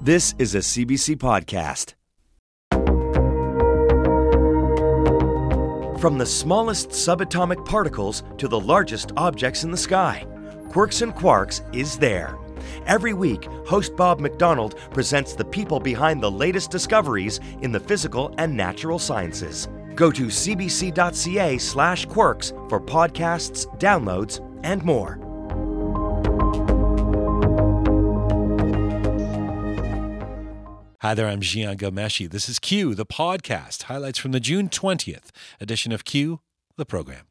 This is a CBC podcast. From the smallest subatomic particles to the largest objects in the sky, Quirks and Quarks is there. Every week, host Bob McDonald presents the people behind the latest discoveries in the physical and natural sciences. Go to cbc.ca/quirks for podcasts, downloads, and more. Hi there, I'm Jian Ghomeshi. This is Q, the podcast, highlights from the June 20th edition of Q, the program.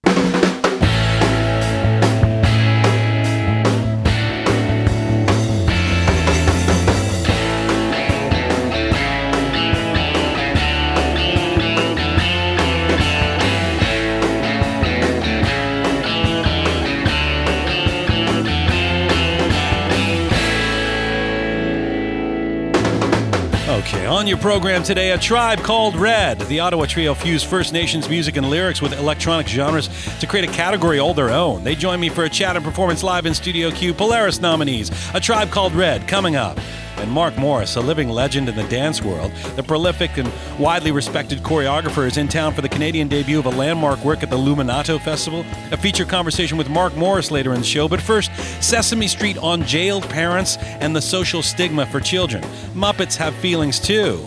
Okay, on your program today, a tribe called Red. The Ottawa Trio fused First Nations music and lyrics with electronic genres to create a category all their own. They join me for a chat and performance live in Studio Q. Polaris nominees, A Tribe Called Red, coming up. And Mark Morris, a living legend in the dance world, the prolific and widely respected choreographer, is in town for the Canadian debut of a landmark work at the Luminato Festival. A feature conversation with Mark Morris later in the show. But first, Sesame Street on jailed parents and the social stigma for children. Muppets have feelings too.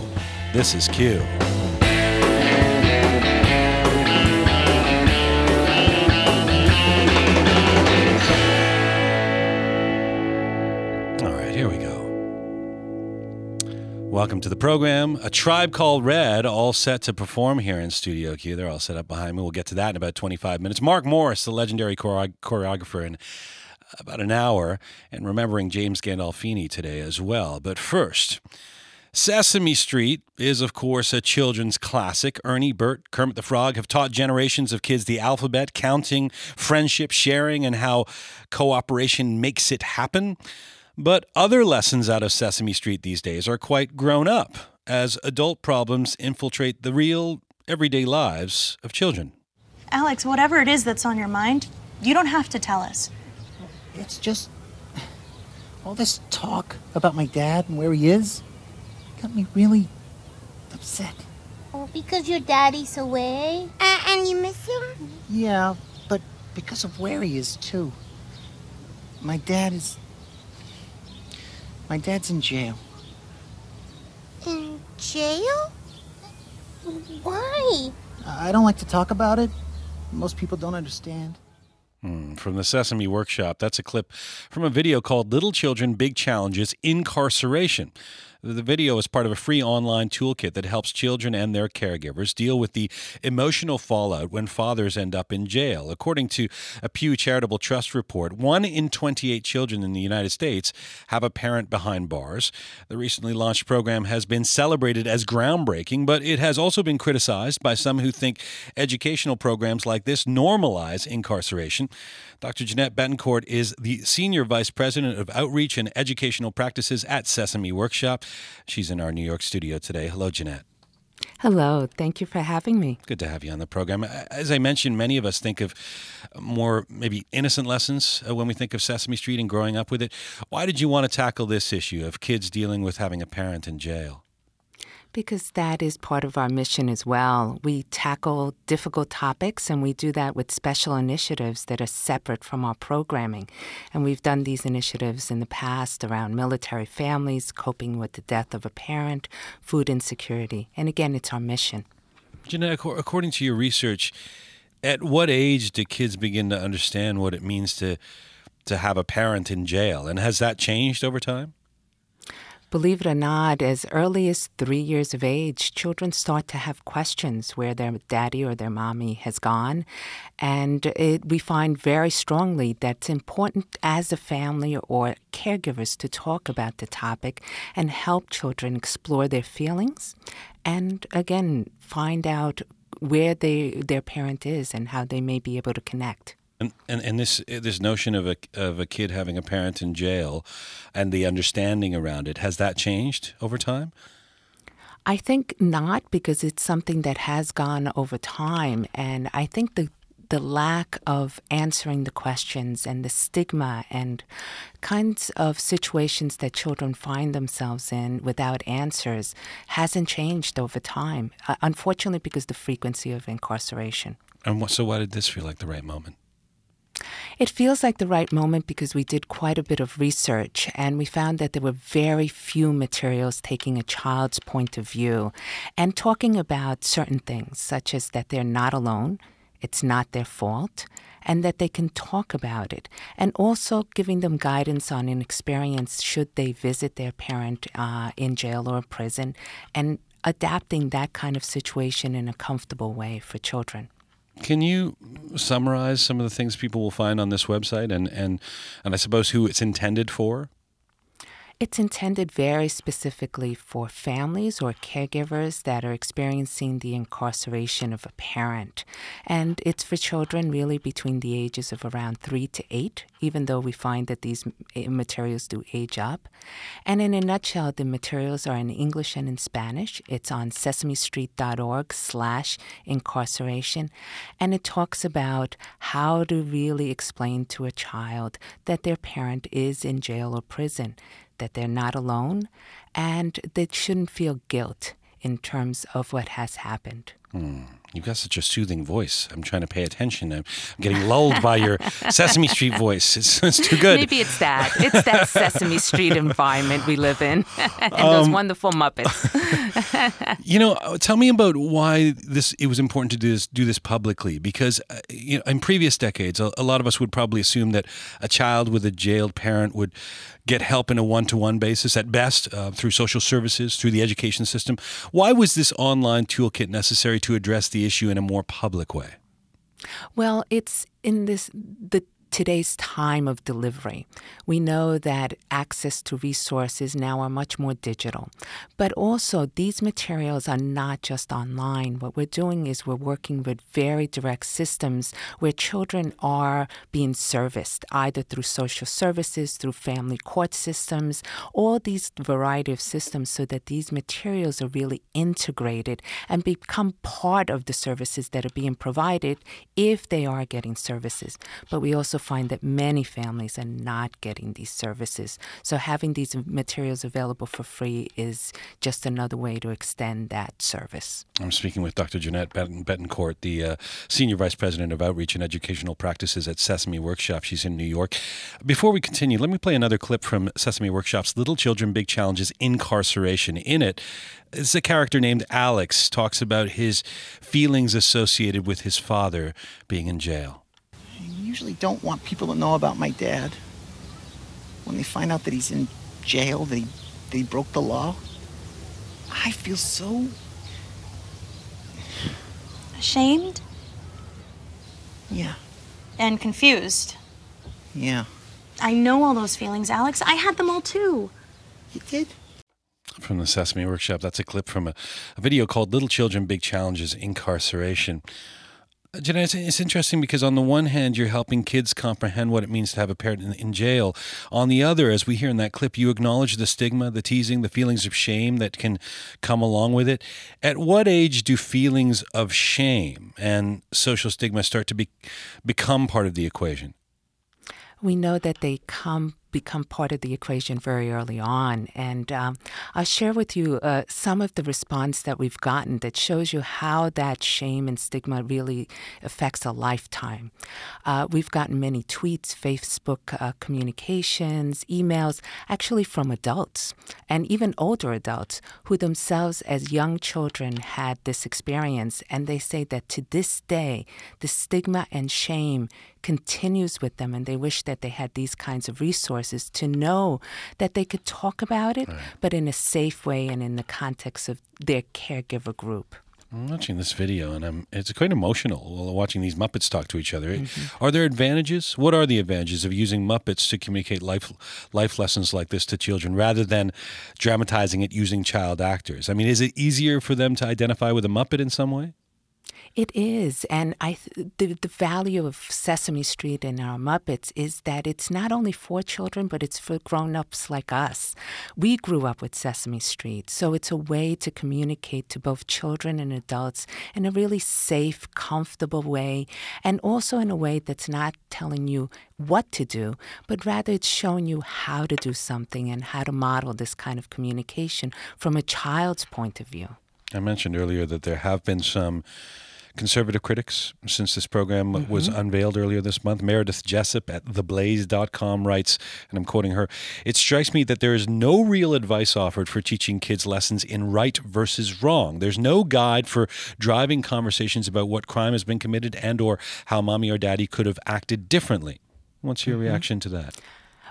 This is Q. All right, here we go. Welcome to the program. A tribe called Red, all set to perform here in Studio Q. They're all set up behind me. We'll get to that in about 25 minutes. Mark Morris, the legendary chore- choreographer, in about an hour, and remembering James Gandolfini today as well. But first, Sesame Street is, of course, a children's classic. Ernie, Bert, Kermit the Frog have taught generations of kids the alphabet, counting, friendship, sharing, and how cooperation makes it happen. But other lessons out of Sesame Street these days are quite grown up as adult problems infiltrate the real, everyday lives of children. Alex, whatever it is that's on your mind, you don't have to tell us. It's just all this talk about my dad and where he is got me really upset. Oh, because your daddy's away? A- and you miss him? Yeah, but because of where he is too. My dad is my dad's in jail. In jail? Why? I don't like to talk about it. Most people don't understand. Hmm, From the Sesame Workshop, that's a clip from a video called Little Children Big Challenges Incarceration. The video is part of a free online toolkit that helps children and their caregivers deal with the emotional fallout when fathers end up in jail. According to a Pew Charitable Trust report, one in 28 children in the United States have a parent behind bars. The recently launched program has been celebrated as groundbreaking, but it has also been criticized by some who think educational programs like this normalize incarceration. Dr. Jeanette Betancourt is the Senior Vice President of Outreach and Educational Practices at Sesame Workshop. She's in our New York studio today. Hello, Jeanette. Hello, thank you for having me. Good to have you on the program. As I mentioned, many of us think of more maybe innocent lessons uh, when we think of Sesame Street and growing up with it. Why did you want to tackle this issue of kids dealing with having a parent in jail? Because that is part of our mission as well. We tackle difficult topics and we do that with special initiatives that are separate from our programming. And we've done these initiatives in the past around military families, coping with the death of a parent, food insecurity. And again, it's our mission. Jeanette, according to your research, at what age do kids begin to understand what it means to to have a parent in jail? And has that changed over time? Believe it or not, as early as three years of age, children start to have questions where their daddy or their mommy has gone. And it, we find very strongly that it's important as a family or caregivers to talk about the topic and help children explore their feelings and, again, find out where they, their parent is and how they may be able to connect. And, and and this this notion of a of a kid having a parent in jail, and the understanding around it has that changed over time? I think not because it's something that has gone over time, and I think the the lack of answering the questions and the stigma and kinds of situations that children find themselves in without answers hasn't changed over time, uh, unfortunately, because the frequency of incarceration. And what, so, why did this feel like the right moment? It feels like the right moment because we did quite a bit of research and we found that there were very few materials taking a child's point of view and talking about certain things, such as that they're not alone, it's not their fault, and that they can talk about it, and also giving them guidance on an experience should they visit their parent uh, in jail or prison, and adapting that kind of situation in a comfortable way for children. Can you summarize some of the things people will find on this website and, and, and I suppose who it's intended for? It's intended very specifically for families or caregivers that are experiencing the incarceration of a parent. And it's for children really between the ages of around three to eight, even though we find that these eh, materials do age up. And in a nutshell, the materials are in English and in Spanish. It's on sesamestreet.org slash incarceration. And it talks about how to really explain to a child that their parent is in jail or prison that they're not alone and they shouldn't feel guilt in terms of what has happened. Hmm. You've got such a soothing voice. I'm trying to pay attention. I'm getting lulled by your Sesame Street voice. It's, it's, too good. Maybe it's that. It's that Sesame Street environment we live in, and um, those wonderful Muppets. you know, uh, tell me about why this. It was important to do this, do this publicly because uh, you know, in previous decades, a, a lot of us would probably assume that a child with a jailed parent would get help in a one-to-one basis at best uh, through social services, through the education system. Why was this online toolkit necessary to address the issue in a more public way? Well, it's in this the today's time of delivery. We know that access to resources now are much more digital, but also these materials are not just online. What we're doing is we're working with very direct systems where children are being serviced either through social services, through family court systems, all these variety of systems so that these materials are really integrated and become part of the services that are being provided if they are getting services. But we also find that many families are not getting these services. So having these materials available for free is just another way to extend that service. I'm speaking with Dr. Jeanette Betancourt, the uh, Senior Vice President of Outreach and Educational Practices at Sesame Workshop. She's in New York. Before we continue, let me play another clip from Sesame Workshop's Little Children, Big Challenges Incarceration. In it, it's a character named Alex talks about his feelings associated with his father being in jail usually don't want people to know about my dad. When they find out that he's in jail, that he, that he broke the law, I feel so. Ashamed? Yeah. And confused? Yeah. I know all those feelings, Alex. I had them all too. You did? From the Sesame Workshop, that's a clip from a, a video called Little Children, Big Challenges Incarceration. It's, it's, interesting because on the one hand, you're helping kids comprehend what it means to have a parent in, in, jail. On the other, as we hear in that clip, you acknowledge the stigma, the teasing, the feelings of shame that can come along with it. At what age do feelings of shame and social stigma start to be, become part of the equation? We know that they come become part of the equation very early on. And um, I'll share with you uh, some of the response that we've gotten that shows you how that shame and stigma really affects a lifetime. Uh, we've gotten many tweets, Facebook uh, communications, emails, actually from adults and even older adults who themselves, as young children, had this experience. And they say that to this day, the stigma and shame continues with them, and they wish that they had these kinds of resources to know that they could talk about it, right. but in a safe way and in the context of their caregiver group. I'm watching this video and I'm, it's quite emotional watching these Muppets talk to each other. Mm-hmm. Are there advantages? What are the advantages of using Muppets to communicate life life lessons like this to children rather than dramatizing it using child actors? I mean, is it easier for them to identify with a Muppet in some way? It is, and I th- the the value of Sesame Street and our Muppets is that it's not only for children, but it's for grown-ups like us. We grew up with Sesame Street, so it's a way to communicate to both children and adults in a really safe, comfortable way, and also in a way that's not telling you what to do, but rather it's showing you how to do something and how to model this kind of communication from a child's point of view. I mentioned earlier that there have been some conservative critics since this program Mm-hmm. was unveiled earlier this month. Meredith Jessup at theblaze.com writes, and I'm quoting her It strikes me that there is no real advice offered for teaching kids lessons in right versus wrong. There's no guide for driving conversations about what crime has been committed and or how mommy or daddy could have acted differently. What's your reaction to that?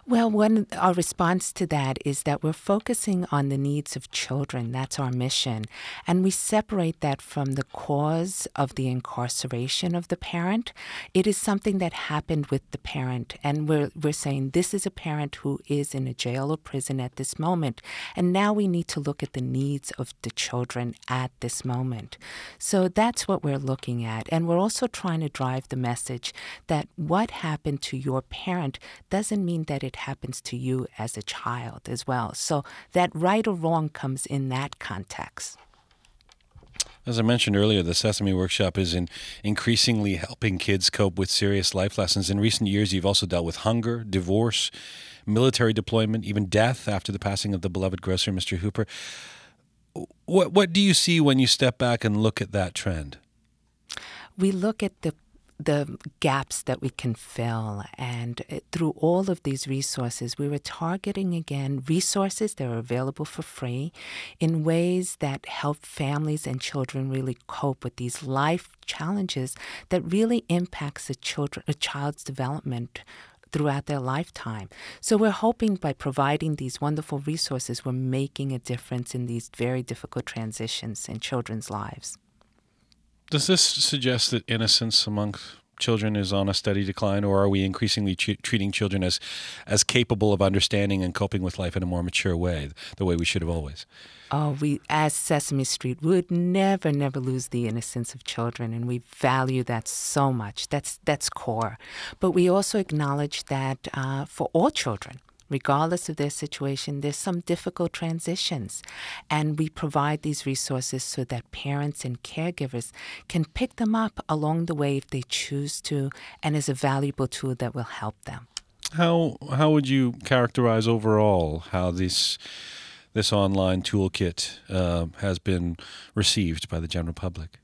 Well, one our response to that is that we're focusing on the needs of children. That's our mission, and we separate that from the cause of the incarceration of the parent. It is something that happened with the parent, and we're we're saying this is a parent who is in a jail or prison at this moment, and now we need to look at the needs of the children at this moment. So that's what we're looking at, and we're also trying to drive the message that what happened to your parent doesn't mean that it happens to you as a child as well. So that right or wrong comes in that context. As I mentioned earlier, the Sesame Workshop is in increasingly helping kids cope with serious life lessons. In recent years, you've also dealt with hunger, divorce, military deployment, even death after the passing of the beloved grocer, Mr. Hooper. What what do you see when you step back and look at that trend? we look at the the gaps that we can fill and uh, through all of these resources we were targeting again resources that are available for free in ways that help families and children really cope with these life challenges that really impacts a children a child's development throughout their lifetime. So we're hoping by providing these wonderful resources we're making a difference in these very difficult transitions in children's lives. Does this suggest that innocence among children is on a steady decline, or are we increasingly tre- treating children as as capable of understanding and coping with life in a more mature way, the way we should have always? Oh, we, as Sesame Street, would never, never lose the innocence of children, and we value that so much. That's that's core. But we also acknowledge that uh, for all children, regardless of their situation, there's some difficult transitions, and we provide these resources so that parents and caregivers can pick them up along the way if they choose to, and is a valuable tool that will help them. How how would you characterize overall how this this online toolkit uh, has been received by the general public?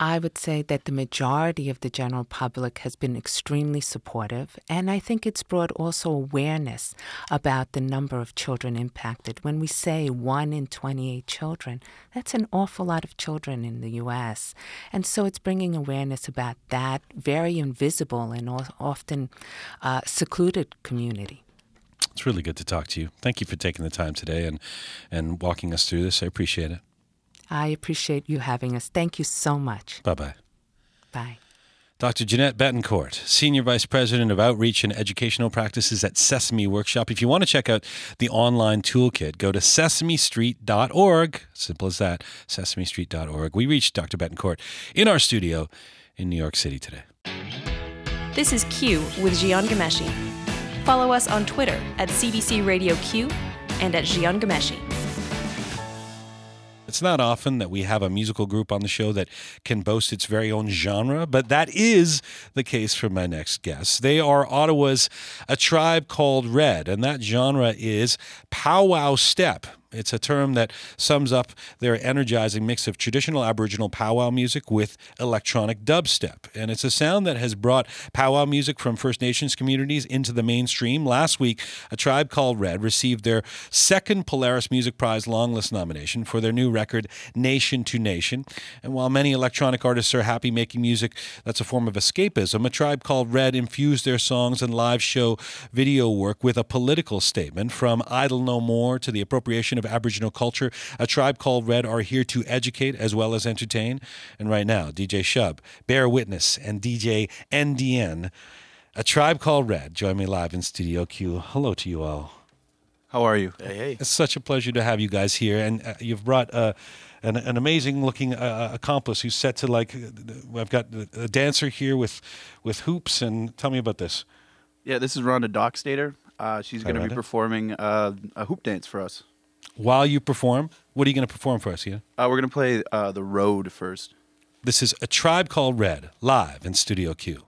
I would say that the majority of the general public has been extremely supportive, and I think it's brought also awareness about the number of children impacted. When we say one in 28 children, that's an awful lot of children in the U.S. And so it's bringing awareness about that very invisible and often uh, secluded community. It's really good to talk to you. Thank you for taking the time today and and walking us through this. I appreciate it. I appreciate you having us. Thank you so much. Bye bye. Bye. Dr. Jeanette Betancourt, Senior Vice President of Outreach and Educational Practices at Sesame Workshop. If you want to check out the online toolkit, go to sesamestreet.org. Simple as that, sesamestreet.org. We reached Dr. Betancourt in our studio in New York City today. This is Q with Jian Ghomeshi. Follow us on Twitter at CBC Radio Q and at Jian Ghomeshi. It's not often that we have a musical group on the show that can boast its very own genre, but that is the case for my next guest. They are Ottawa's A Tribe Called Red, and that genre is powwow step. It's a term that sums up their energizing mix of traditional Aboriginal powwow music with electronic dubstep. And it's a sound that has brought powwow music from First Nations communities into the mainstream. Last week, a tribe called Red received their second Polaris Music Prize longlist nomination for their new record, Nation to Nation. And while many electronic artists are happy making music that's a form of escapism, a tribe called Red infused their songs and live show video work with a political statement from Idle No More to the appropriation of Aboriginal culture. A tribe called Red are here to educate as well as entertain. And right now, DJ Shub, Bear Witness, and DJ NDN, A Tribe Called Red, join me live in Studio Q. Hello to you all. How are you? Hey, hey. It's such a pleasure to have you guys here, and uh, you've brought a, an, an amazing looking uh, accomplice who's set to like. uh, I've got a dancer here with with hoops, and tell me about this. Yeah, this is Rhonda Dockstader. Uh, she's going to be performing uh, a hoop dance for us. While you perform, what are you going to perform for us, Ian? Uh, we're going to play uh, the road first. This is a tribe called Red, live in Studio Q.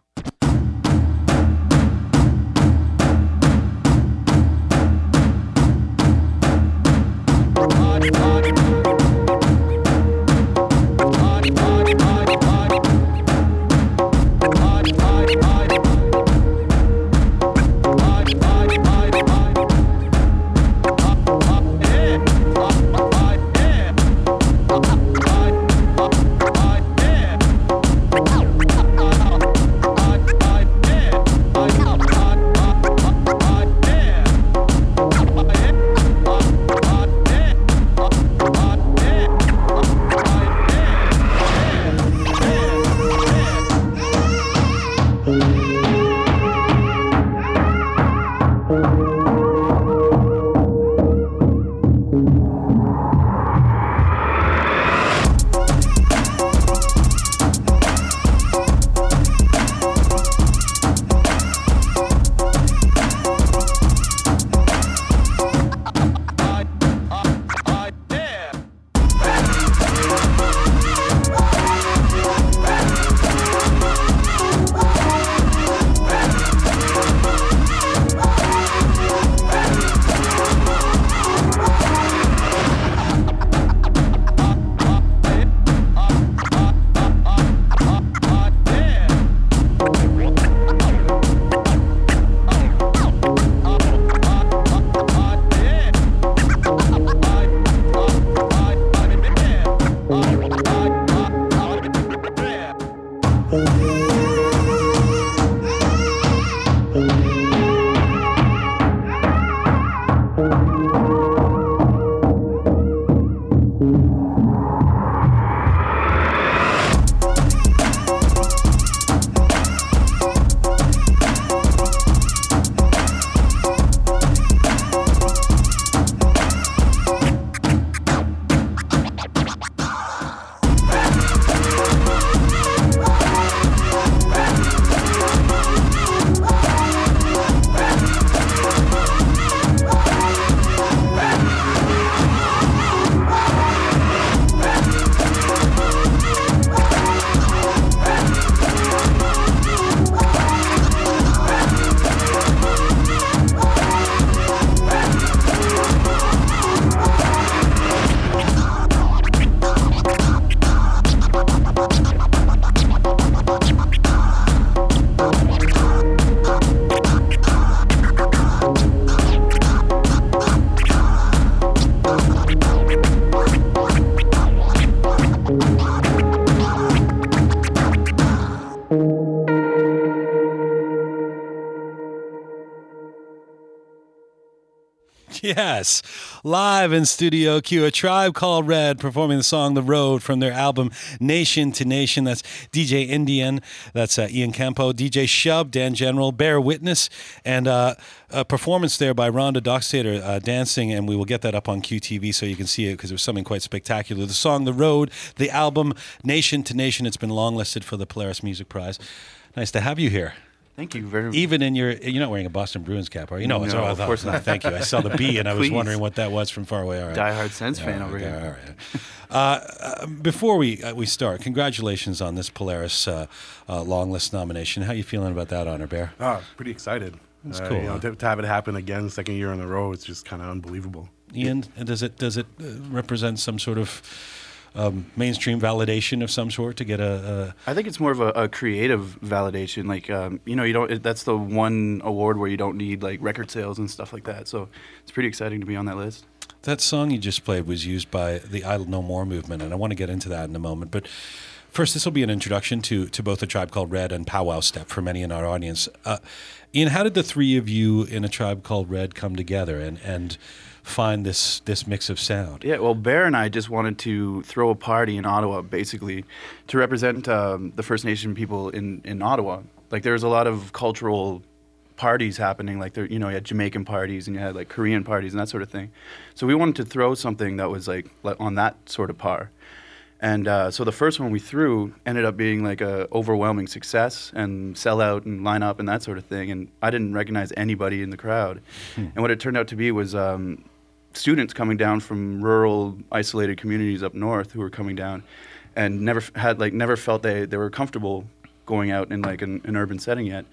Yes, live in Studio Q, a tribe called Red performing the song The Road from their album Nation to Nation. That's DJ NDN, that's uh, Ian Campeau, DJ Shub, Dan General, Bear Witness, and uh, a performance there by Rhonda Dockstader uh, dancing, and we will get that up on QTV so you can see it because it was something quite spectacular. The song The Road, the album Nation to Nation, it's been longlisted for the Polaris Music Prize. Nice to have you here. Thank you very much. Even in your, you're not wearing a Boston Bruins cap, are you? No, No, it's- of thought- course not. Thank you. I saw the B, and I was wondering what that was from far away. All right. Diehard Sens fan over okay, here. All right. Uh, uh, before we uh, we start, congratulations on this Polaris uh, uh, long list nomination. How are you feeling about that honor, Bear? Oh, pretty excited. That's Uh, cool, You know, huh? to, to have it happen again, second year in a row, it's just kind of unbelievable. Ian, does it does it uh, represent some sort of um, mainstream validation of some sort to get a, I think it's more of a, a creative validation. Like, um, you know, you don't. It, that's the one award where you don't need like record sales and stuff like that. So it's pretty exciting to be on that list. that song you just played was used by the Idle No More movement, and I want to get into that in a moment, but. First, this will be an introduction to, to both a tribe called Red and Powwow Step for many in our audience. Uh, Ian, how did the three of you in a tribe called Red come together and, and find this this mix of sound? Yeah, well, Bear and I just wanted to throw a party in Ottawa, basically, to represent um, the First Nation people in, in Ottawa. Like, there's a lot of cultural parties happening, like there, you know, you had Jamaican parties and you had like Korean parties and that sort of thing. So we wanted to throw something that was like, like on that sort of par. And uh, so the first one we threw ended up being like a overwhelming success and sell out and line up and that sort of thing. And I didn't recognize anybody in the crowd. Hmm. And what it turned out to be was um, students coming down from rural, isolated communities up north who were coming down and never had like never felt they, they were comfortable going out in like an, an urban setting yet.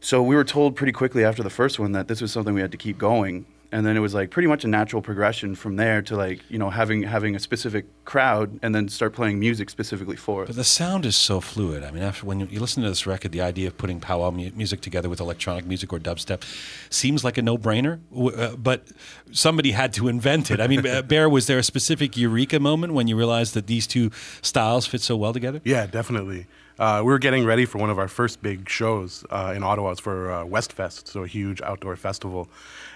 So we were told pretty quickly after the first one that this was something we had to keep going. And then it was like pretty much a natural progression from there to like, you know, having having a specific crowd and then start playing music specifically for it. But it. the sound is so fluid. I mean, after when you, you listen to this record, the idea of putting powwow mu- music together with electronic music or dubstep seems like a no-brainer. W- Uh, but somebody had to invent it. I mean, uh, Bear, was there a specific eureka moment when you realized that these two styles fit so well together? Yeah, definitely. Uh, we were getting ready for one of our first big shows uh, in Ottawa. It's for uh, Westfest, so a huge outdoor festival,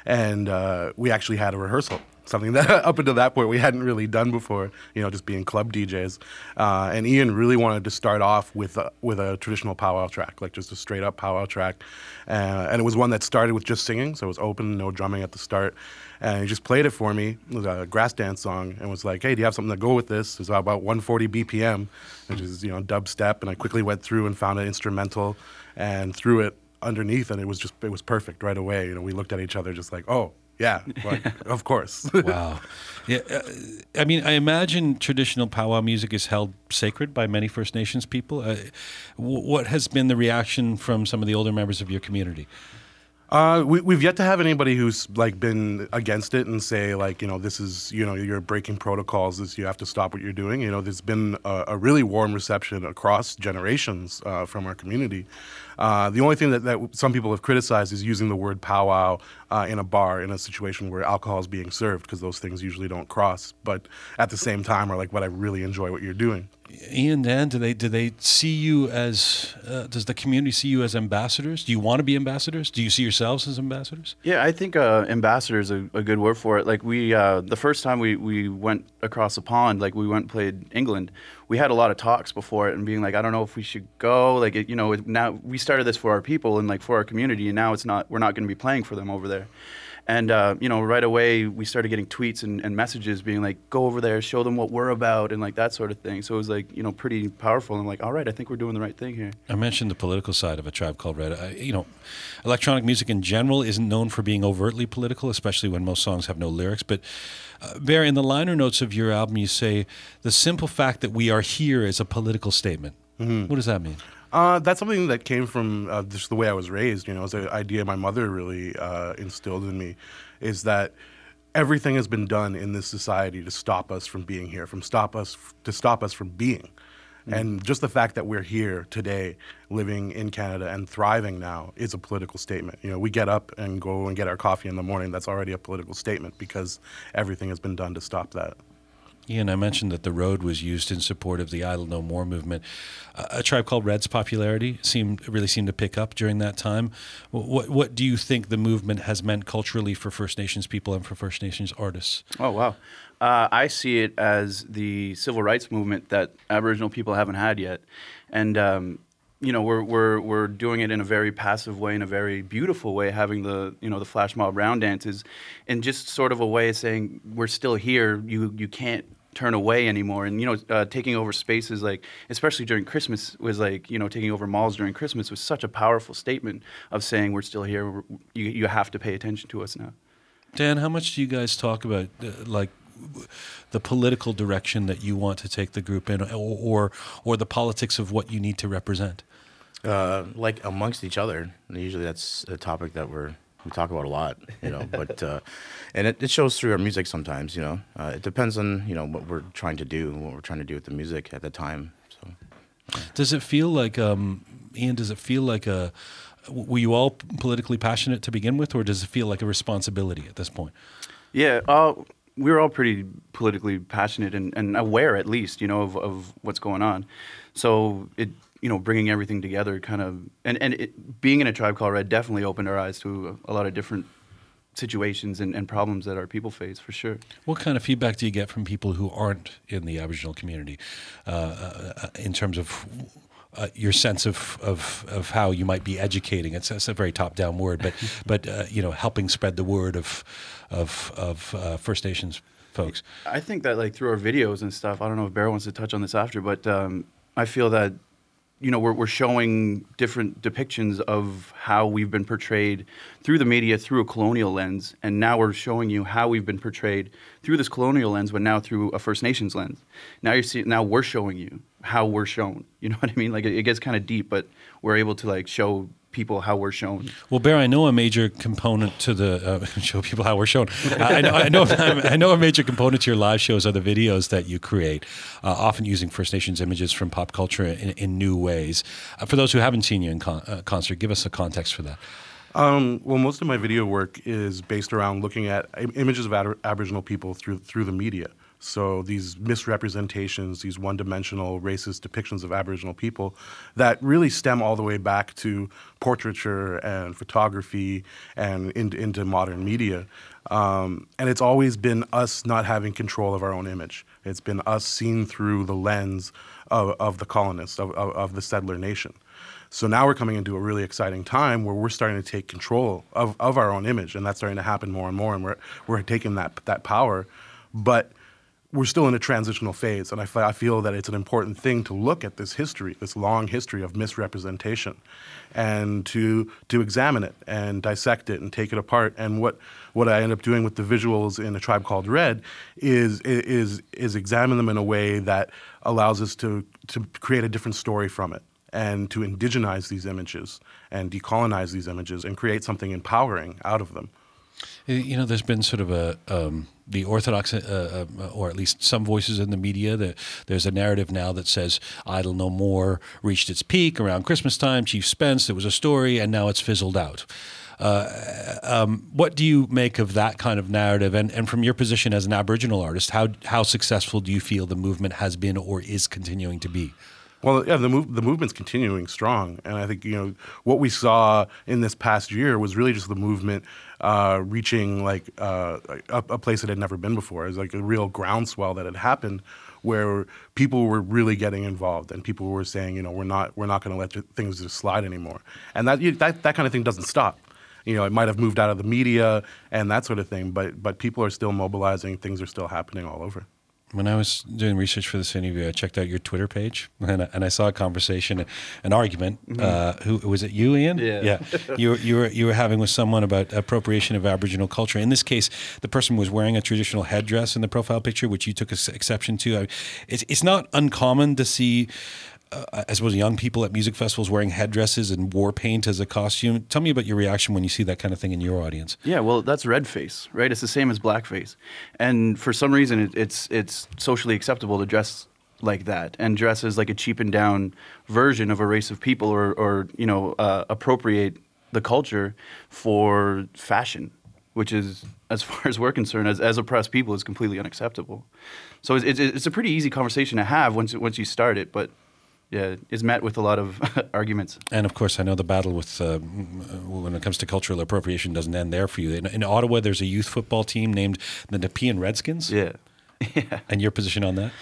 and uh, we actually had a rehearsal. Something that up until that point we hadn't really done before, you know, just being club DJs. Uh, and Ian really wanted to start off with a, with a traditional powwow track, like just a straight up powwow track, uh, and it was one that started with just singing, so it was open, no drumming at the start. And he just played it for me. It was a grass dance song, and was like, "Hey, do you have something to go with this?" It's about 140 BPM, which is you know dubstep. And I quickly went through and found an instrumental, and threw it underneath, and it was just it was perfect right away. You know, we looked at each other just like, "Oh, yeah, like, of course." wow. Yeah, uh, I mean, I imagine traditional powwow music is held sacred by many First Nations people. Uh, w- what has been the reaction from some of the older members of your community? Uh, we, we've yet to have anybody who's like been against it and say like you know this is you know you're breaking protocols this you have to stop what you're doing. You know there's been a, a really warm reception across generations uh, from our community. Uh, the only thing that, that some people have criticized is using the word powwow uh, in a bar in a situation where alcohol is being served because those things usually don't cross but at the same time are like what I really enjoy what you're doing Ian, Dan, do they do they see you as? Uh, does the community see you as ambassadors? Do you want to be ambassadors? Do you see yourselves as ambassadors? Yeah, I think uh, ambassador is a, a good word for it. Like we, uh, the first time we, we went across the pond, like we went and played England, we had a lot of talks before it and being like, I don't know if we should go. Like, it, you know, now we started this for our people and like for our community, and now it's not, we're not going to be playing for them over there. And uh, you know, right away we started getting tweets and, and messages being like, "Go over there, show them what we're about," and like that sort of thing. So it was like, you know, pretty powerful. And I'm like, "All right, I think we're doing the right thing here." I mentioned the political side of a tribe called Red. I, you know, electronic music in general isn't known for being overtly political, especially when most songs have no lyrics. But uh, Bear, in the liner notes of your album, you say the simple fact that we are here is a political statement. What does that mean? Uh, that's something that came from uh, just the way I was raised. You know, it's an idea my mother really uh, instilled in me, is that everything has been done in this society to stop us from being here, from stop us to stop us from being. And just the fact that we're here today, living in Canada and thriving now, is a political statement. You know, we get up and go and get our coffee in the morning. That's already a political statement because everything has been done to stop that. Ian, I mentioned that the road was used in support of the Idle No More movement. A tribe called Red's popularity seemed really seemed to pick up during that time. What what do you think the movement has meant culturally for First Nations people and for First Nations artists? Oh wow, uh, I see it as the civil rights movement that Aboriginal people haven't had yet, and um, you know we're we're we're doing it in a very passive way, in a very beautiful way, having the you know the flash mob round dances, and just sort of a way of saying we're still here. You you can't turn away anymore and you know uh, taking over spaces like especially during christmas was like you know taking over malls during christmas was such a powerful statement of saying we're still here we're, you, you have to pay attention to us now Dan, how much do you guys talk about uh, like the political direction that you want to take the group in, or or, or the politics of what you need to represent? uh, like amongst each other. Usually, that's a topic that we're we talk about a lot, you know. but uh, and it, it shows through our music sometimes, you know. Uh, it depends on you know what we're trying to do, what we're trying to do with the music at the time. So Does it feel like, um, Ian? Does it feel like a? Were you all politically passionate to begin with, or does it feel like a responsibility at this point? Yeah, uh, we were all pretty politically passionate and, and aware, at least, you know, of, of what's going on. So it, you know, bringing everything together, kind of, and and it, being in a tribe called Red definitely opened our eyes to a, a lot of different situations and, and problems that our people face, for sure. What kind of feedback do you get from people who aren't in the Aboriginal community, uh, uh, in terms of uh, your sense of, of, of how you might be educating. It's, it's a very top down word, but but uh, you know, helping spread the word of of of uh, First Nations folks. I think that like through our videos and stuff. I don't know if Bear wants to touch on this after, but um, I feel that you know we're we're showing different depictions of how we've been portrayed through the media through a colonial lens, and now we're showing you how we've been portrayed through this colonial lens, but now through a First Nations lens. Now you're seeing. Now we're showing you how we're shown. You know what I mean? Like it, it gets kind of deep, but we're able to like show people how we're shown. Well, Bear, I know a major component to the uh, show people how we're shown. Uh, I, know, I know, I know a major component to your live shows are the videos that you create, uh, often using First Nations images from pop culture in, in new ways. Uh, for those who haven't seen you in con- uh, concert, give us a context for that. Um, well, most of my video work is based around looking at images of Ad- Aboriginal people through through the media. So these misrepresentations, these one-dimensional racist depictions of Aboriginal people that really stem all the way back to portraiture and photography and in, into modern media. Um, and it's always been us not having control of our own image. It's been us seen through the lens of, of the colonists, of, of, of the settler nation. So now we're coming into a really exciting time where we're starting to take control of, of our own image, and that's starting to happen more and more, and we're, we're taking that, that power. But we're still in a transitional phase, and I, f- I feel that it's an important thing to look at this history, this long history of misrepresentation, and to to examine it and dissect it and take it apart. And what what I end up doing with the visuals in a tribe called Red is is is examine them in a way that allows us to to create a different story from it and to indigenize these images and decolonize these images and create something empowering out of them. You know, there's been sort of a um, the orthodox, uh, uh, or at least some voices in the media. That there's a narrative now that says "Idle No More" reached its peak around Christmas time. Chief Spence, there was a story, and now it's fizzled out. Uh, um, what do you make of that kind of narrative? And, and from your position as an Aboriginal artist, how how successful do you feel the movement has been or is continuing to be? Well, yeah, the move, the movement's continuing strong, and I think you know what we saw in this past year was really just the movement uh, reaching like uh, a, a, place it had never been before. It was like a real groundswell that had happened, where people were really getting involved, and people were saying, you know, we're not we're not going to let things just slide anymore, and that that that kind of thing doesn't stop. You know, it might have moved out of the media and that sort of thing, but but people are still mobilizing. Things are still happening all over when I was doing research for this interview, I checked out your Twitter page and I, and I saw a conversation, an argument. Mm-hmm. Uh, who was it? You, Ian? Yeah. Yeah. you were, you were you were having with someone about appropriation of Aboriginal culture. In this case, the person was wearing a traditional headdress in the profile picture, which you took exception to. It's it's not uncommon to see uh, I suppose young people at music festivals wearing headdresses and war paint as a costume. Tell me about your reaction when you see that kind of thing in your audience. Yeah, well, that's red face, right? It's the same as blackface, and for some reason, it, it's it's socially acceptable to dress like that and dress as like a cheapened down version of a race of people, or or you know uh, appropriate the culture for fashion, which is as far as we're concerned, as, as oppressed people, is completely unacceptable. So it's, it's, it's a pretty easy conversation to have once once you start it, but yeah, is met with a lot of arguments. And of course, I know the battle with uh, when it comes to cultural appropriation doesn't end there for you. In, in, Ottawa, there's a youth football team named the Nepean Redskins. Yeah, yeah. And your position on that?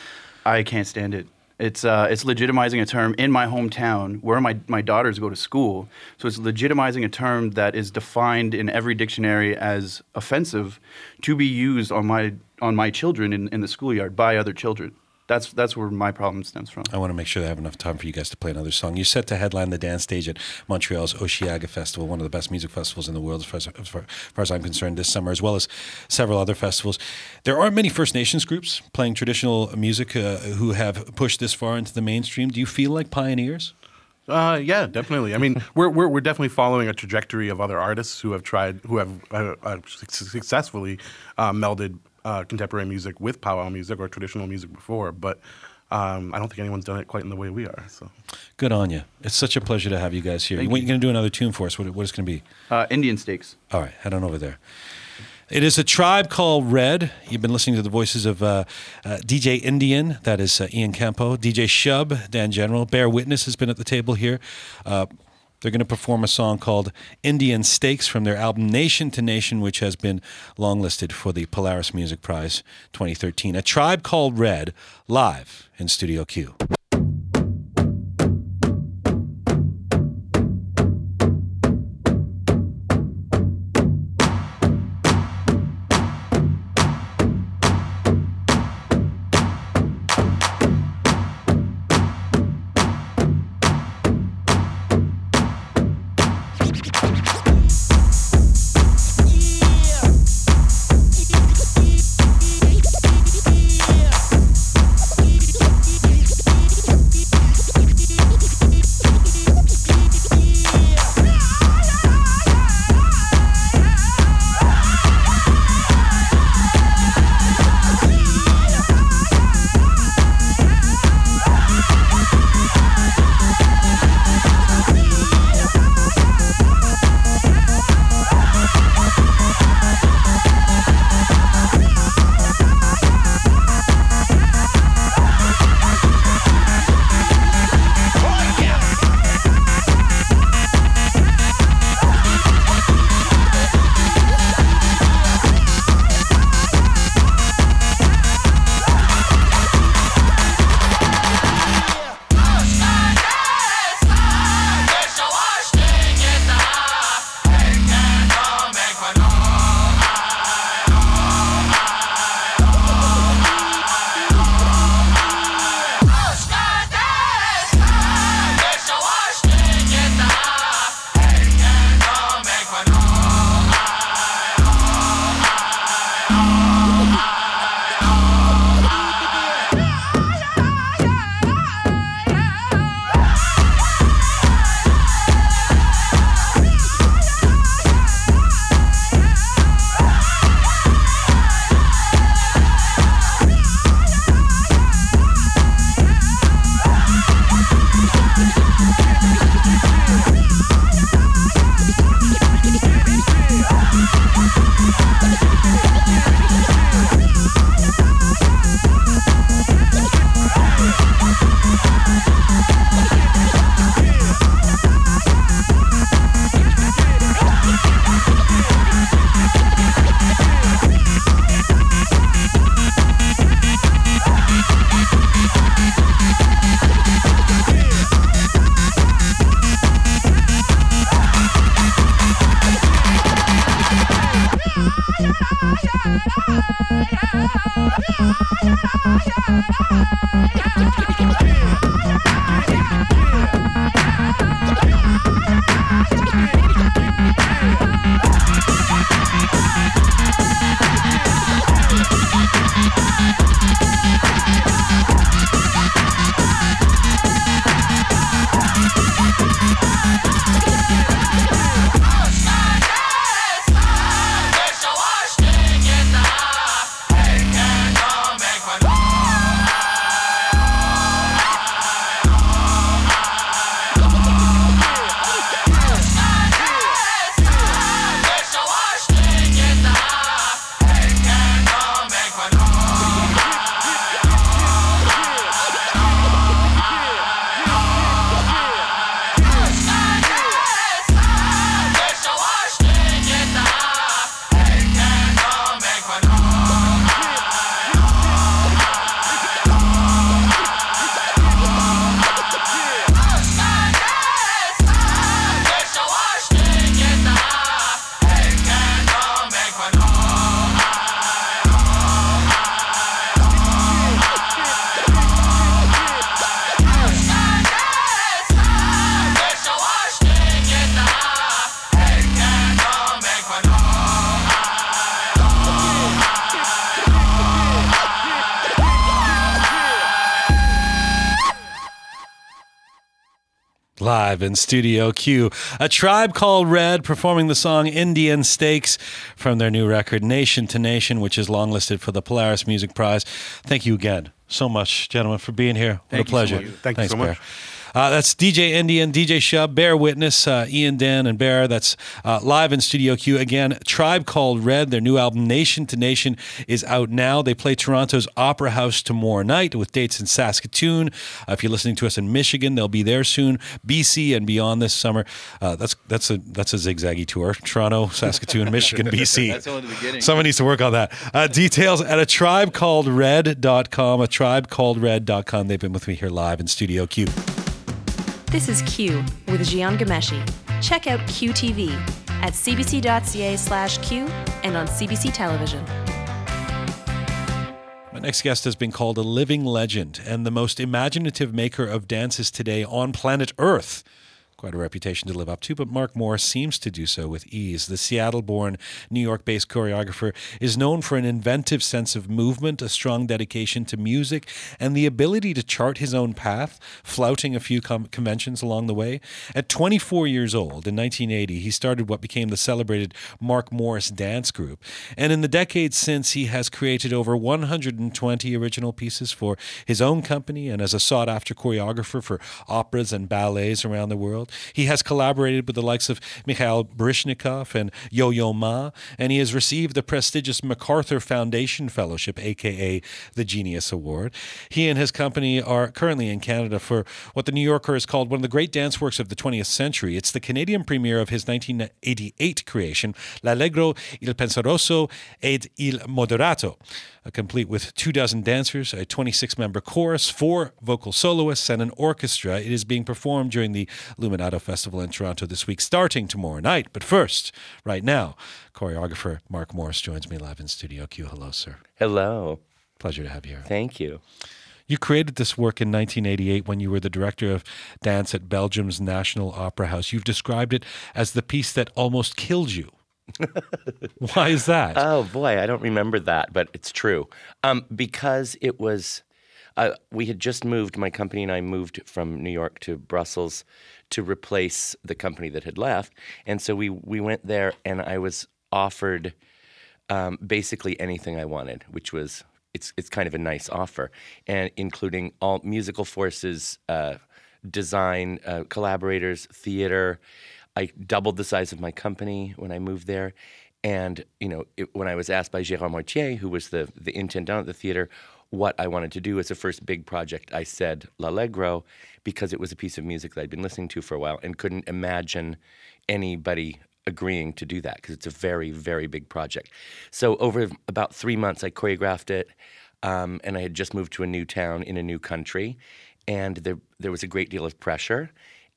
I can't stand it. It's uh, it's legitimizing a term in my hometown where my, my daughters go to school. So it's legitimizing a term that is defined in every dictionary as offensive to be used on my on my children in, in the schoolyard by other children that's that's where my problem stems from. I want to make sure they have enough time for you guys to play another song. You're set to headline the dance stage at Montreal's Osheaga Festival, one of the best music festivals in the world, as far as, as far as, I'm concerned, this summer, as well as several other festivals. There aren't many First Nations groups playing traditional music uh, who have pushed this far into the mainstream. Do you feel like pioneers? Uh, yeah, definitely. I mean, we're, we're, we're definitely following a trajectory of other artists who have tried, who have uh, uh, successfully uh, melded uh, contemporary music with powwow music or traditional music before, but um, I don't think anyone's done it quite in the way we are. So good on you. It's such a pleasure to have you guys here. Thank you. are going to do another tune for us? What, what is going to be? Uh, Indian Stakes. All right, head on over there. It is a tribe called Red. You've been listening to the voices of uh, uh, DJ NDN, that is uh, Ian Campeau, DJ Shub, Dan General. Bear Witness has been at the table here. They're going to perform a song called Indian Stakes from their album Nation to Nation, which has been longlisted for the Polaris Music Prize 2013. A Tribe Called Red, live in Studio Q. live in Studio Q. A tribe called Red performing the song Indian Stakes from their new record Nation to Nation, which is longlisted for the Polaris Music Prize. Thank you again so much, gentlemen, for being here. What Thank a you so pleasure. much. Thank you Thanks, so Bear. Uh, that's DJ NDN, DJ Shub, Bear Witness, uh, Ian Dan, and Bear. That's uh, live in Studio Q. Again, Tribe Called Red, their new album, Nation to Nation, is out now. They play Toronto's Opera House tomorrow night with dates in Saskatoon. Uh, if you're listening to us in Michigan, they'll be there soon. BC and beyond this summer. Uh, that's that's a that's a zigzaggy tour. Toronto, Saskatoon, Michigan, BC. That's only the beginning. Someone needs to work on that. Uh, details at a tribe called red.com, a tribe called red.com. They've been with me here live in Studio Q. This is Q with Jian Ghomeshi. Check out QTV at cbc.ca slash Q and on CBC Television. My next guest has been called a living legend and the most imaginative maker of dances today on planet Earth. Quite a reputation to live up to, but Mark Morris seems to do so with ease. The Seattle born, New York based choreographer is known for an inventive sense of movement, a strong dedication to music, and the ability to chart his own path, flouting a few com- conventions along the way. At 24 years old, in 1980, he started what became the celebrated Mark Morris Dance Group. And in the decades since, he has created over 120 original pieces for his own company and as a sought after choreographer for operas and ballets around the world. He has collaborated with the likes of Mikhail Baryshnikov and Yo Yo Ma, and he has received the prestigious MacArthur Foundation Fellowship, aka the Genius Award. He and his company are currently in Canada for what the New Yorker has called one of the great dance works of the 20th century. It's the Canadian premiere of his 1988 creation, L'Allegro, Il Penseroso ed Il Moderato, complete with two dozen dancers, a 26 member chorus, four vocal soloists, and an orchestra. It is being performed during the Luminato Festival in Toronto this week, starting tomorrow night. But first, right now, choreographer Mark Morris joins me live in Studio Q. Hello, sir. Hello. Pleasure to have you here. Thank you. You created this work in 1988 when you were the director of dance at Belgium's National Opera House. You've described it as the piece that almost killed you. Why is that? Oh boy, I don't remember that, but it's true. Um, because it was, uh, we had just moved. My company and I moved from New York to Brussels to replace the company that had left, and so we we went there, and I was offered um, basically anything I wanted, which was it's it's kind of a nice offer, and including all musical forces, uh, design, uh, collaborators, theater. I doubled the size of my company when I moved there, and you know it, when I was asked by Gérard Mortier, who was the the intendant of the theater, what I wanted to do as a first big project, I said L'Allegro because it was a piece of music that I'd been listening to for a while and couldn't imagine anybody agreeing to do that because it's a very, very big project. So over about three months, I choreographed it, um, and I had just moved to a new town in a new country, and there there was a great deal of pressure,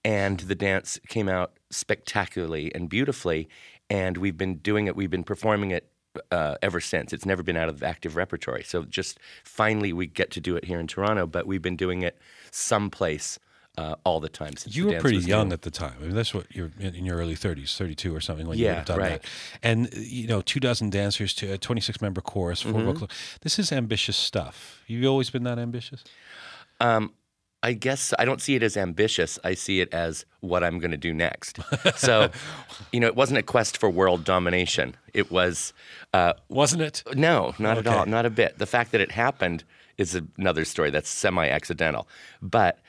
and the dance came out spectacularly and beautifully, and we've been doing it. We've been performing it. Uh, ever since it's never been out of active repertory so just finally we get to do it here in toronto but we've been doing it someplace uh, all the time since you the were pretty young at the time. I mean, that's what you're in in your early 30s, 32 or something when you would have done right. that. And you know, two dozen dancers to a 26 member chorus, 4 Mhm. vocal. This is ambitious stuff. You've always been that ambitious. Um, I guess I don't see it as ambitious. I see it as what I'm going to do next. So, you know, it wasn't a quest for world domination. It was, uh, wasn't it? No, not at all, not a bit. The fact that it happened is another story. That's semi-accidental. But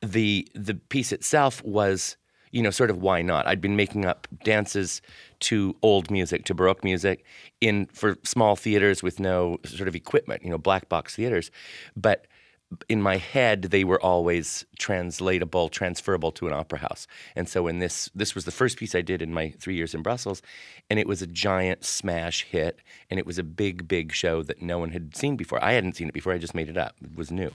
the the piece itself was, you know, sort of why not? I'd been making up dances to old music, to baroque music, in for small theaters with no sort of equipment, you know, black box theaters, but in my head they were always translatable transferable to an opera house. And so in this this was the first piece i did in my three years in brussels and it was a giant smash hit and it was a big big show that no one had seen before. I hadn't seen it before i just made it up. It was new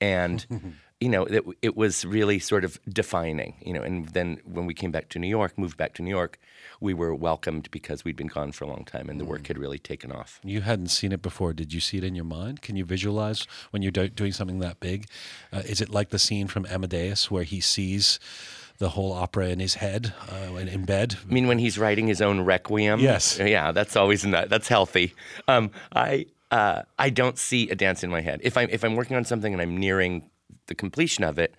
and you know it, it was really sort of defining you know and then when we came back to new york moved back to new york we were welcomed because we'd been gone for a long time and the work had really taken off You hadn't seen it before. Did you see it in your mind? Can you visualize when you're do- doing something that big? Uh, is it like the scene from Amadeus where he sees the whole opera in his head uh, in, in bed? I mean, when he's writing his own requiem. Yes. Yeah, that's always not, that's healthy. Um, I uh, I don't see a dance in my head. If I'm if I'm working on something and I'm nearing the completion of it,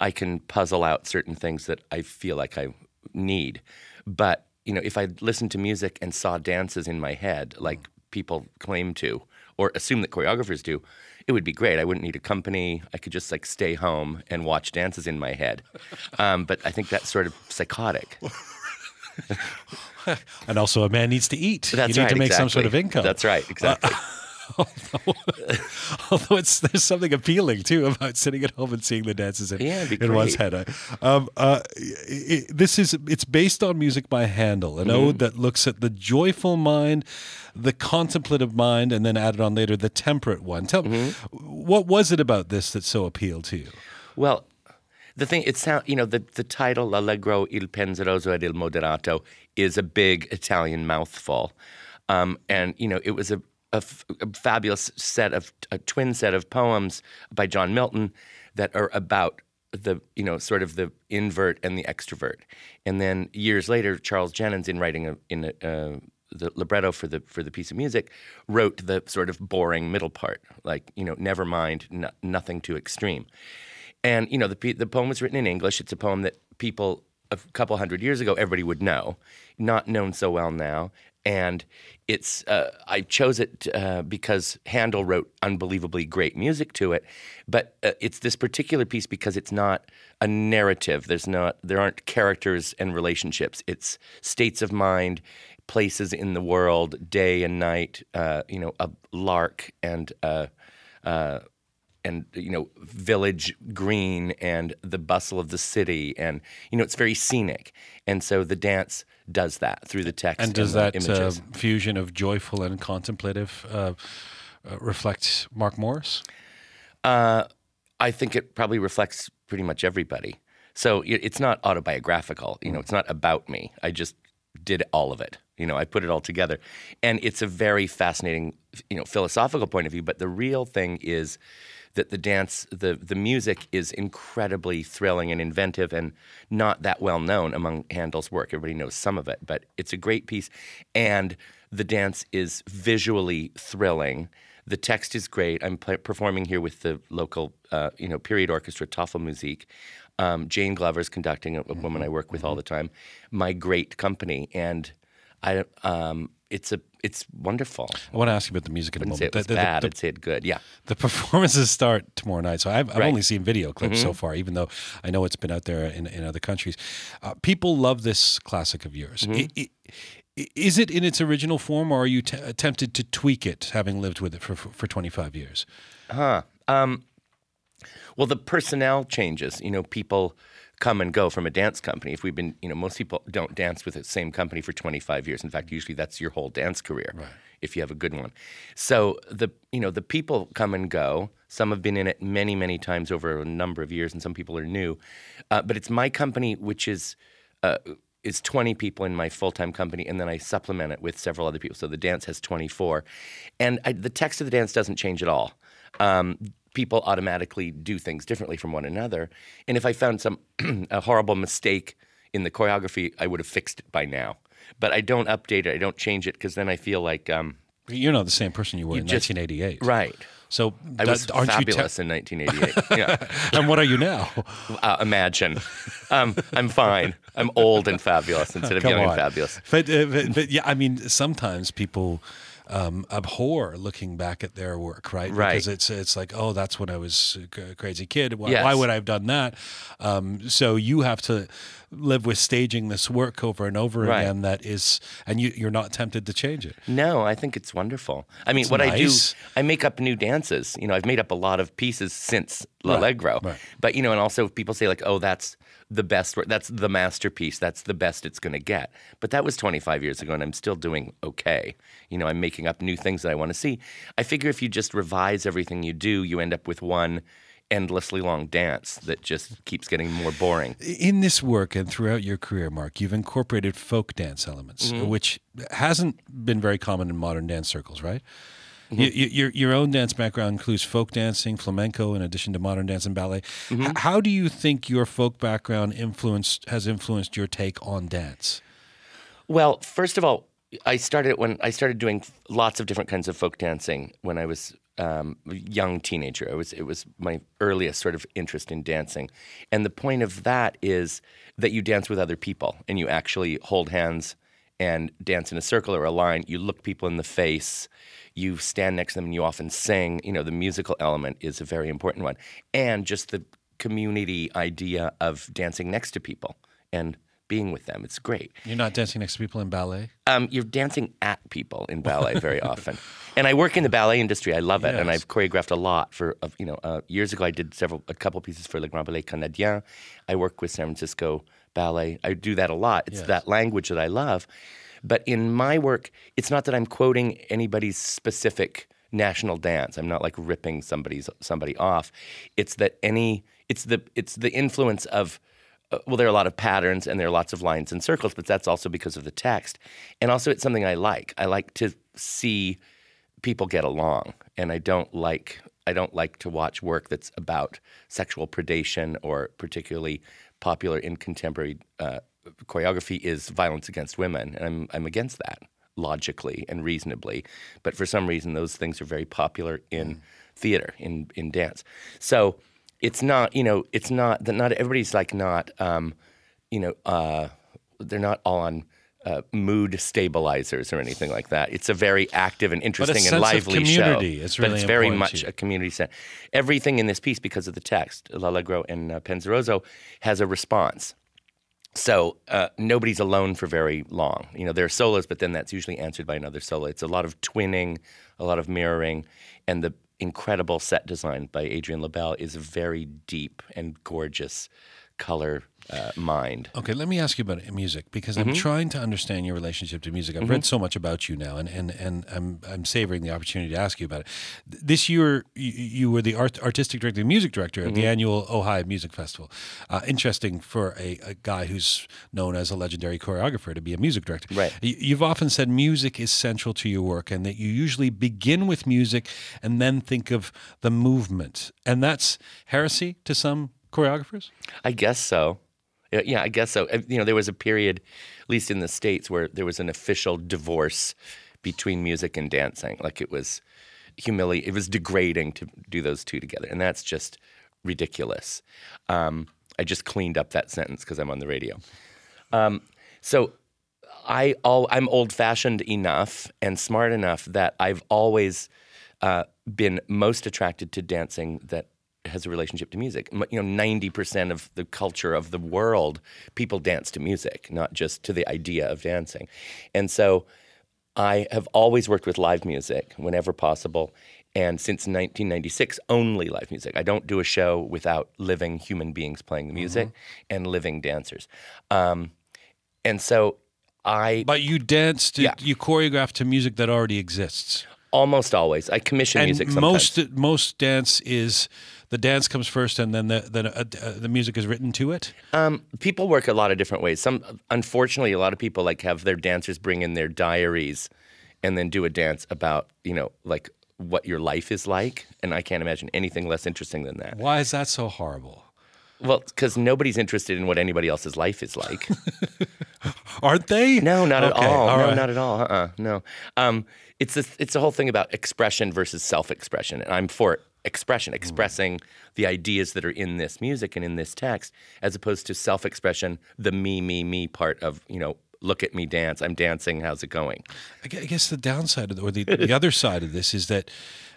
I can puzzle out certain things that I feel like I need. But you know, if I listened to music and saw dances in my head, like people claim to, or assume that choreographers do, it would be great. I wouldn't need a company. I could just like stay home and watch dances in my head. Um, but I think that's sort of psychotic. and also, a man needs to eat. That's you need right, to make some sort of income. That's right, exactly. Although although it's there's something appealing too about sitting at home and seeing the dances in, Yeah, in one's head. Um, uh, i i this is it's based on music by Handel, an Mm-hmm. ode that looks at the joyful mind, the contemplative mind, and then added on later the temperate one. Tell me, Mm-hmm. what was it about this that so appealed to you? Well, the thing it sound you know the the title Allegro il penseroso ed il moderato is a big Italian mouthful, um, and you know it was a, a f- a fabulous set of a twin set of poems by John Milton that are about the you know sort of the invert and the extrovert, and then years later Charles Jennens in writing a, in a, uh, the libretto for the for the piece of music wrote the sort of boring middle part like you know never mind no, nothing too extreme and you know the the poem was written in English. It's a poem that people a couple hundred years ago everybody would know, not known so well now. And it's uh, I chose it uh, because Handel wrote unbelievably great music to it, but uh, it's this particular piece because it's not a narrative. There's not there aren't characters and relationships. It's states of mind, places in the world, day and night. Uh, you know, a lark and. And you know village green and the bustle of the city and you know it's very scenic and so the dance does that through the text And does the that uh, fusion of joyful and contemplative uh, uh, reflect Mark Morris? Uh, I think it probably reflects pretty much everybody. So it's not autobiographical. You know, it's not about me. I just did all of it. You know, I put it all together, and it's a very fascinating, you know, philosophical point of view. But the real thing is that the dance, the the music is incredibly thrilling and inventive, and not that well known among Handel's work. Everybody knows some of it, but it's a great piece, and the dance is visually thrilling. The text is great. I'm performing here with the local, uh, you know, period orchestra Tafelmusik. Um, Jane Glover's conducting, a, a woman I work with all the time. My great company, and I, um, it's a, it's wonderful. I want to ask you about the music in a moment. say it was The- the- bad. the- I'd say it good. Yeah. The performances start tomorrow night, so I've, I've Right. only seen video clips so Mhm. far, even though I know it's been out there in, in other countries. Uh, people love this classic of yours. Mhm. I- I- is it in its original form, or are you t- tempted to tweak it, having lived with it for, for, for 25 years? Huh. Um, well, the personnel changes. You know, people come and go from a dance company. If we've been, you know, most people don't dance with the same company for 25 years. In fact, usually that's your whole dance career if you have a good one. So the, you know, the people come and go. Some have been in it many, many times over a number of years, and some people are new. Uh, but it's my company, which is. Uh, is 20 people in my full-time company and then I supplement it with several other people. So the dance has 24. And I, the text of the dance doesn't change at all. Um, people automatically do things differently from one another. And if I found some a horrible mistake in the choreography, I would have fixed it by now. But I don't update it. I don't change it because then I feel like um, You're not the same person you were You in just- 1988. right. So I was aren't fabulous you in 1988. Yeah. and what are you now? Uh, imagine. Um, I'm fine. I'm old and fabulous instead of Come young and fabulous. But, uh, but, but yeah, I mean, sometimes people um, abhor looking back at their work, right? Right. Because it's it's like, oh, that's when I was a crazy kid. Why, Yes. why would I have done that? Um, so you have to live with staging this work over and over Right. again. That is, and you, you're not tempted to change it. No, I think it's wonderful. I mean, It's what I do. I make up new dances. You know, I've made up a lot of pieces since Right, L'Allegro. right. But, you know, and also people say, like, oh, that's the best work. That's the masterpiece. That's the best it's going to get. But that was 25 years ago, and I'm still doing okay. You know, I'm making up new things that I want to see. I figure if you just revise everything you do, you end up with one endlessly long dance that just keeps getting more boring. In this work and throughout your career, Mark, you've incorporated folk dance elements, Mhm. which hasn't been very common in modern dance circles, right? Mm-hmm. You, you, your your own dance background includes folk dancing, flamenco, in addition to modern dance and ballet. Mm-hmm. H- how do you think your folk background influenced has influenced your take on dance? Well, first of all, I started when I started doing lots of different kinds of folk dancing when I was um, young teenager. It was it was my earliest sort of interest in dancing, and the point of that is that you dance with other people and you actually hold hands and dance in a circle or a line. You look people in the face. You stand next to them and you often sing. You know, the musical element is a very important one, and just the community idea of dancing next to people and being with them. It's great. You're not dancing next to people in ballet? Um, you're dancing at people in ballet very often. And I work in the ballet industry. I love it, and I've choreographed a lot for. You know, uh, years ago I did several, a couple pieces for Les Grands Ballets Canadiens. I work with San Francisco Ballet. I do that a lot. It's Yes. that language that I love. But in my work, it's not that I'm quoting anybody's specific national dance. I'm not like ripping somebody's somebody off. It's that any. It's the it's the influence of uh, well, there are a lot of patterns and there are lots of lines and circles, but that's also because of the text. And also, it's something I like. I like to see people get along, and I don't like I don't like to watch work that's about sexual predation or particularly popular in contemporary uh, choreography is violence against women, and I'm I'm against that logically and reasonably. But for some reason, those things are very popular in theater, in in dance. So it's not you know it's not that not everybody's like not um, you know uh, they're not all on. Uh, mood stabilizers or anything like that. It's a very active and interesting and lively community show. is but it's very much a community center. Everything in this piece, because of the text, L'Allegro and uh, Penseroso, has a response. So uh, nobody's alone for very long. You know, there are solos, but then that's usually answered by another solo. It's a lot of twinning, a lot of mirroring, and the incredible set design by Adrianne Lobel is very deep and gorgeous color uh, mind. Okay, let me ask you about music because I'm Mhm. trying to understand your relationship to music. I've Mhm. read so much about you now, and, and, and I'm I'm savoring the opportunity to ask you about it. This year, you, you were the art, artistic director, and music director of the Mhm. annual Ojai Music Festival. Uh, interesting for a, a guy who's known as a legendary choreographer to be a music director. Right. You've often said music is central to your work, and that you usually begin with music and then think of the movement, and that's heresy to some choreographers. I guess so. Yeah, I guess so. You know, there was a period, at least in the states, where there was an official divorce between music and dancing. Like it was humiliating. It was degrading to do those two together, and that's just ridiculous. Um, I just cleaned up that sentence because I'm on the radio. Um, so I all I'm old fashioned enough and smart enough that I've always uh, been most attracted to dancing that has a relationship to music. You know, ninety percent of the culture of the world, people dance to music, not just to the idea of dancing, and so. I have always worked with live music whenever possible. And since 1996, only live music. I don't do a show without living human beings playing the music and living dancers. Um, and so I. But you dance to, you choreograph to music that already exists. Almost always. I commission and music sometimes. most most dance is the dance comes first, and then the then uh, the music is written to it. Um, people work a lot of different ways. Some, unfortunately, a lot of people like have their dancers bring in their diaries, and then do a dance about you know like what your life is like. And I can't imagine anything less interesting than that. Why is that so horrible? Well, because nobody's interested in what anybody else's life is like. Aren't they? No, not at all. all no, right. not at all. Uh-uh, no. Um, it's a, it's a whole thing about expression versus self-expression, and I'm for expression, Hmm. expressing the ideas that are in this music and in this text, as opposed to self-expression, the me, me, me part of you know. Look at me dance. I'm dancing. How's it going? I I guess the downside of the, or the, the other side of this is that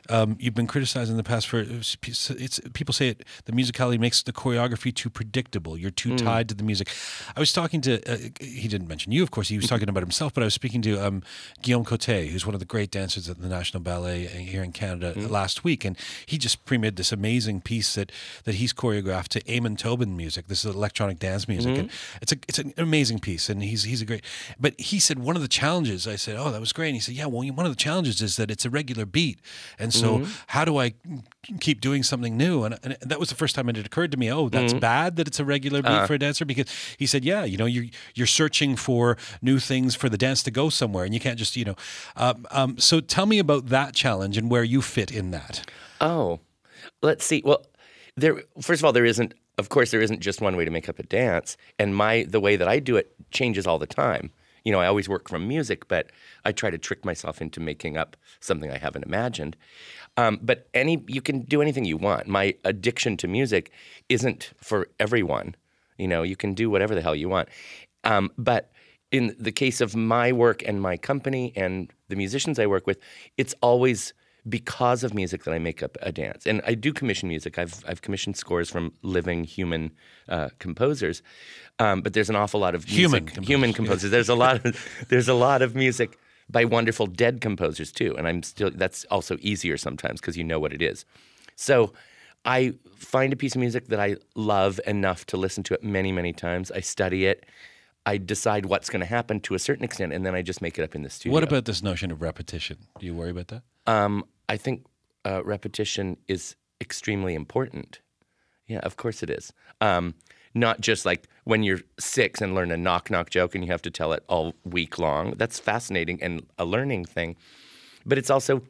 um, you've been criticized in the past for it's, it's people say it the musicality makes the choreography too predictable. You're too Mm. tied to the music. I was talking to uh, he didn't mention you, of course. He was talking about himself, but I was speaking to um, Guillaume Cote, who's one of the great dancers at the National Ballet here in Canada Mm. last week, and he just premiered this amazing piece that that he's choreographed to Amon Tobin music. This is electronic dance music, Mhm. and it's a it's an amazing piece, and he's he's a great. But he said one of the challenges. I said, oh, that was great. And he said, yeah, well, one of the challenges is that it's a regular beat, and so Mhm. how do I keep doing something new? And, and that was the first time it had occurred to me. Oh, that's Mhm. bad that it's a regular beat Uh. for a dancer because he said, yeah, you know, you're you're searching for new things for the dance to go somewhere, and you can't just you know. Um, um, so tell me about that challenge and where you fit in that. Oh, let's see. Well, there. First of all, there isn't. Of course, there isn't just one way to make up a dance, and my the way that I do it changes all the time. You know, I always work from music, but I try to trick myself into making up something I haven't imagined. Um, but any you can do anything you want. My addiction to music isn't for everyone. You know, you can do whatever the hell you want. Um, but in the case of my work and my company and the musicians I work with, it's always because of music that I make up a dance. And I do commission music. I've I've commissioned scores from living human uh, composers, um, but there's an awful lot of music, Human composers, human composers. There's a lot of there's a lot of music by wonderful dead composers too. And I'm still that's also easier sometimes because you know what it is. So. I find a piece of music that I love enough to listen to it many, many times. I study it. I decide what's going to happen to a certain extent, and then I just make it up in the studio. What about this notion of repetition? Do you worry about that? Um, I think uh, repetition is extremely important. Yeah, of course it is. Um, not just like when you're six and learn a knock knock joke and you have to tell it all week long. That's fascinating and a learning thing. But it's also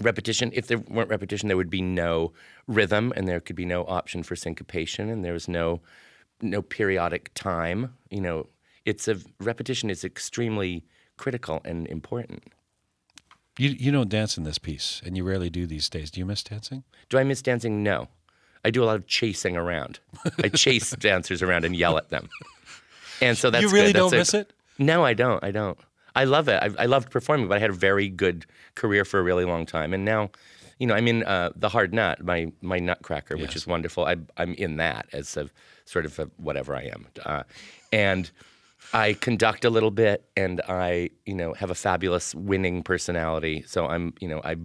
repetition. If there weren't repetition, there would be no rhythm and there could be no option for syncopation and there was no no periodic time. You know, it's a repetition is extremely critical and important. You you don't dance in this piece, and you rarely do these days. Do you miss dancing? Do I miss dancing? No. I do a lot of chasing around. I chase dancers around and yell at them. And so that's You really good. That's don't miss it? No, I don't. I don't. I love it. I, I loved performing, but I had a very good career for a really long time. And now, you know, I'm in uh, the Hard Nut, my my Nutcracker, which is wonderful. I, I'm in that as a sort of a whatever I am, uh, and I conduct a little bit, and I, you know, have a fabulous winning personality. So I'm, you know, I.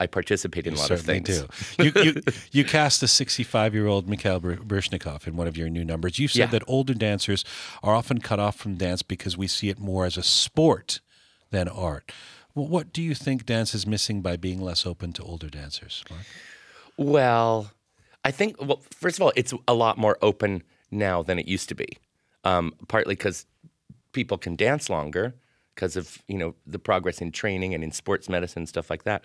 I participate in You a lot of things. do. You, you, you cast the 65 year old Mikhail Baryshnikov in one of your new numbers. You've said Yeah. that older dancers are often cut off from dance because we see it more as a sport than art. Well, what do you think dance is missing by being less open to older dancers? Mark? Well, I think, well, first of all, it's a lot more open now than it used to be. Um, partly because people can dance longer because of, you know, the progress in training and in sports medicine, stuff like that.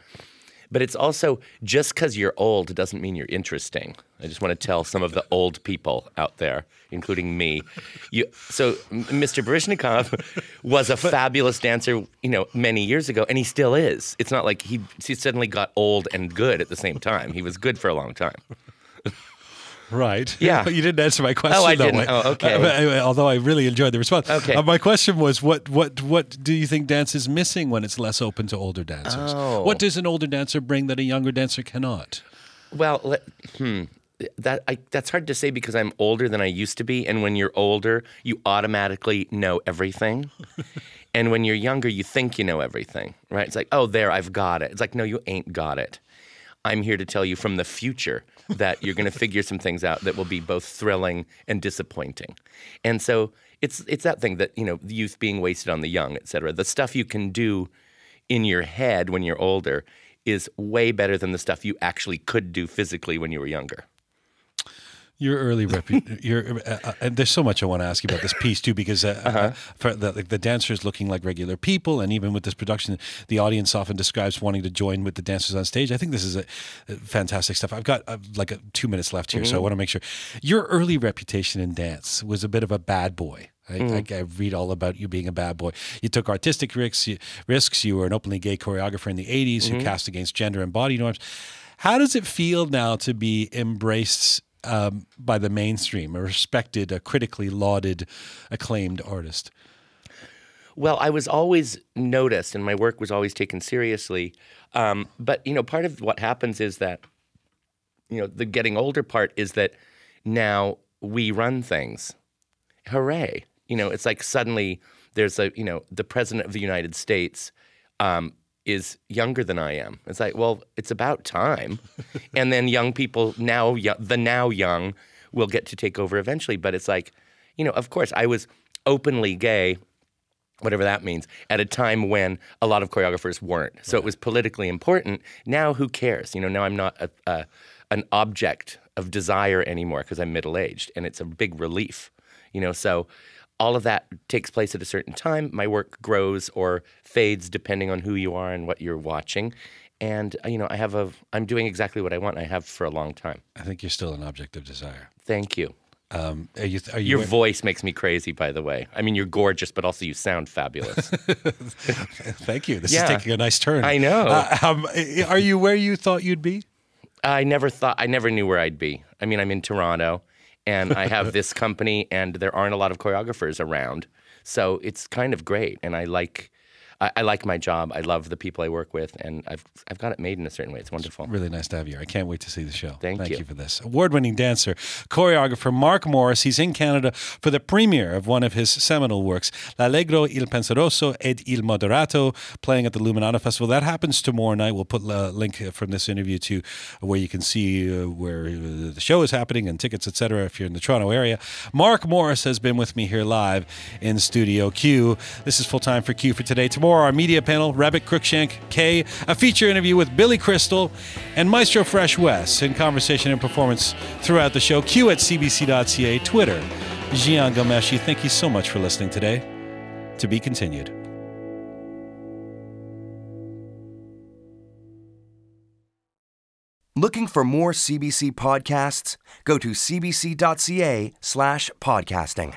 But it's also just because you're old doesn't mean you're interesting. I just want to tell some of the old people out there, including me. You, so Mr. Baryshnikov was a fabulous dancer, you know, many years ago, and he still is. It's not like he, he suddenly got old and good at the same time. He was good for a long time. Right. Yeah. you didn't answer my question. Oh, I didn't. Oh, okay. Uh, uh, although I really enjoyed the response. Okay. Uh, my question was, what, what, what do you think dance is missing when it's less open to older dancers? Oh. What does an older dancer bring that a younger dancer cannot? Well, let, hmm. That I, that's hard to say because I'm older than I used to be, and when you're older, you automatically know everything, and when you're younger, you think you know everything, right? It's like, oh, there, I've got it. It's like, no, you ain't got it. I'm here to tell you from the future that you're going to figure some things out that will be both thrilling and disappointing, and so it's it's that thing that you know, the youth being wasted on the young, et cetera. The stuff you can do in your head when you're older is way better than the stuff you actually could do physically when you were younger. Your early repu- your uh, uh, and there's so much I want to ask you about this piece too because uh, Uh-huh. uh, for the, like the dancers looking like regular people and even with this production the audience often describes wanting to join with the dancers on stage. I think this is a, a fantastic stuff. I've got uh, like a, 2 minutes left here so I Mhm. want to make sure your early reputation in dance was a bit of a bad boy. I, Mhm. I, I read all about you being a bad boy. You took artistic risks. You, risks. You were an openly gay choreographer in the 80s who Mhm. cast against gender and body norms. How does it feel now to be embraced um, by the mainstream, a respected, a critically lauded, acclaimed artist? Well, I was always noticed, and my work was always taken seriously. Um, but you know, part of what happens is that you know the getting older part is that now we run things. Hooray! You know, it's like suddenly there's a you know the president of the United States um, is younger than I am. It's like, well, it's about time. and then young people now, the now young, will get to take over eventually. But it's like, you know, of course, I was openly gay whatever that means, at a time when a lot of choreographers weren't. So it was politically important. Now, who cares? You know, now I'm not a, a, an object of desire anymore because I'm middle aged, and it's a big relief. You know, so all of that takes place at a certain time. My work grows or fades depending on who you are and what you're watching. And uh, you know, I have a, I'm doing exactly what I want. I have for a long time. I think you're still an object of desire. Thank you. Um, are you, are you Your wear- voice makes me crazy, by the way. I mean, you're gorgeous, but also you sound fabulous. Thank you. This Yeah. is taking a nice turn. I know. Uh, um, are you where you thought you'd be? I never thought, I never knew where I'd be. I mean, I'm in Toronto and I have this company, and there aren't a lot of choreographers around. So it's kind of great. And I like, I, I like my job. I love the people I work with, and I've, I've got it made in a certain way. It's wonderful. Really nice to have you. here. I can't wait to see the show. Thank you. you. for this. Award winning dancer, choreographer Mark Morris. He's in Canada for the premiere of one of his seminal works, L'Allegro, Il Penseroso ed Il Moderato, playing at the Luminato Festival. That happens tomorrow night. We'll put a link from this interview to where you can see uh, where uh, the show is happening and tickets, etc. if you're in the Toronto area. Mark Morris has been with me here live in Studio Q. This is full time for Q for today. Tomorrow, our media panel, Rabbit Cruikshank K, a feature interview with Billy Crystal and Maestro Fresh Wes in conversation and performance throughout the show. Q at cbc.ca, Twitter. Jian Ghomeshi, thank you so much for listening today. To be continued. Looking for more CBC podcasts? Go to cbc.ca slash podcasting.